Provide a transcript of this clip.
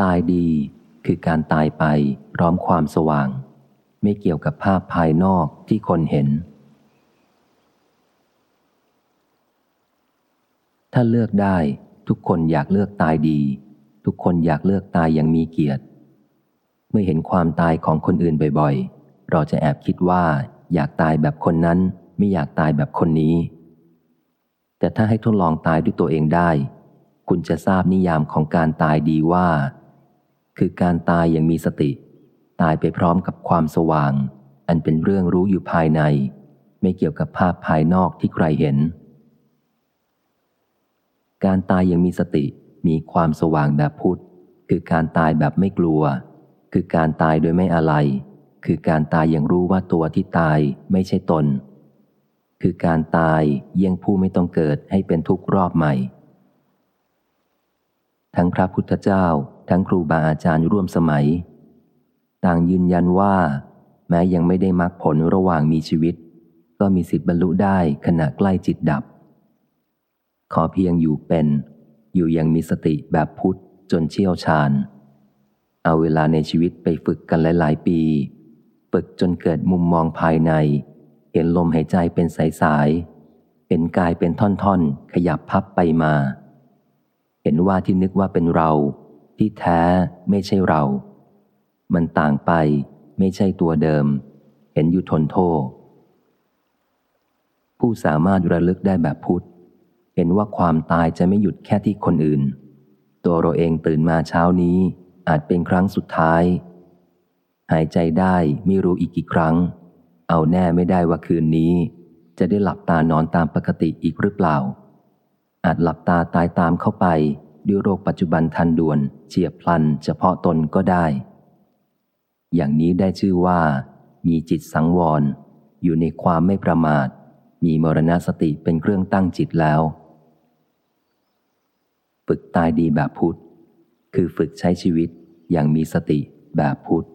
ตายดีคือการตายไปพร้อมความสว่าง ไม่เกี่ยวกับภาพภายนอกที่คนเห็น ถ้าเลือกได้ทุกคนอยากเลือกตายดี ทุกคนอยากเลือกตายอย่างมีเกียรติ เมื่อเห็นความตายของคนอื่นบ่อยๆ เราจะแอบคิดว่าอยากตายแบบคนนั้นไม่อยากตายแบบคนนี้ แต่ถ้าให้ทดลองตายด้วยตัวเองได้ คุณจะทราบนิยามของการตายดีว่า คือการตายอย่างมีสติ ตายไปพร้อมกับความสว่าง อันเป็นเรื่องรู้อยู่ภายใน ไม่เกี่ยวกับภาพภายนอกที่ใครเห็น การตายอย่างมีสติมีความสว่างแบบพุทธ คือการตายแบบไม่กลัว คือการตายโดยไม่อะไร คือการตายอย่างรู้ว่าตัวที่ตายไม่ใช่ตน คือการตายเยี่ยงผู้ไม่ต้องเกิดให้เป็นทุกรอบใหม่ ทั้งพระพุทธเจ้าทั้งครูบาอาจารย์ร่วมสมัย ต่างยืนยันว่า แม้ยังไม่ได้มรรคผลระหว่างมีชีวิต ก็มีสิทธิบรรลุได้ขณะใกล้จิตดับ ขอเพียงอยู่เป็น อยู่ยังมีสติแบบพุทธจนเชี่ยวชาญ เอาเวลาในชีวิตไปฝึกกันหลาย ๆ ปีฝึกจนเกิดมุมมองภายใน เห็นลมหายใจเป็นสายๆเห็นกายเป็นท่อน ๆ ขยับพับไปมา เห็นว่าที่นึกว่าเป็นเรา ที่แท้ไม่ใช่เรา มันต่างไปไม่ใช่ตัวเดิม เห็นอยู่ทนโทษผู้สามารถระลึกได้แบบพุทธ เห็นว่าความตายจะไม่หยุดแค่ที่คนอื่น ตัวเราเองตื่นมาเช้านี้ อาจเป็นครั้งสุดท้าย หายใจได้ไม่รู้อีกกี่ครั้ง เอาแน่ไม่ได้ว่าคืนนี้ จะได้หลับตานอนตามปกติอีกหรือเปล่า อาจหลับตาตายตามเข้าไป ด้วยโรคปัจจุบันทันด่วนเฉียบพลันเฉพาะตนก็ได้ อย่างนี้ได้ชื่อว่า มีจิตสังวร อยู่ในความไม่ประมาท มีมรณสติเป็นเครื่องตั้งจิตแล้ว ฝึกตายดีแบบพุทธ คือฝึกใช้ชีวิตอย่างมีสติแบบพุทธ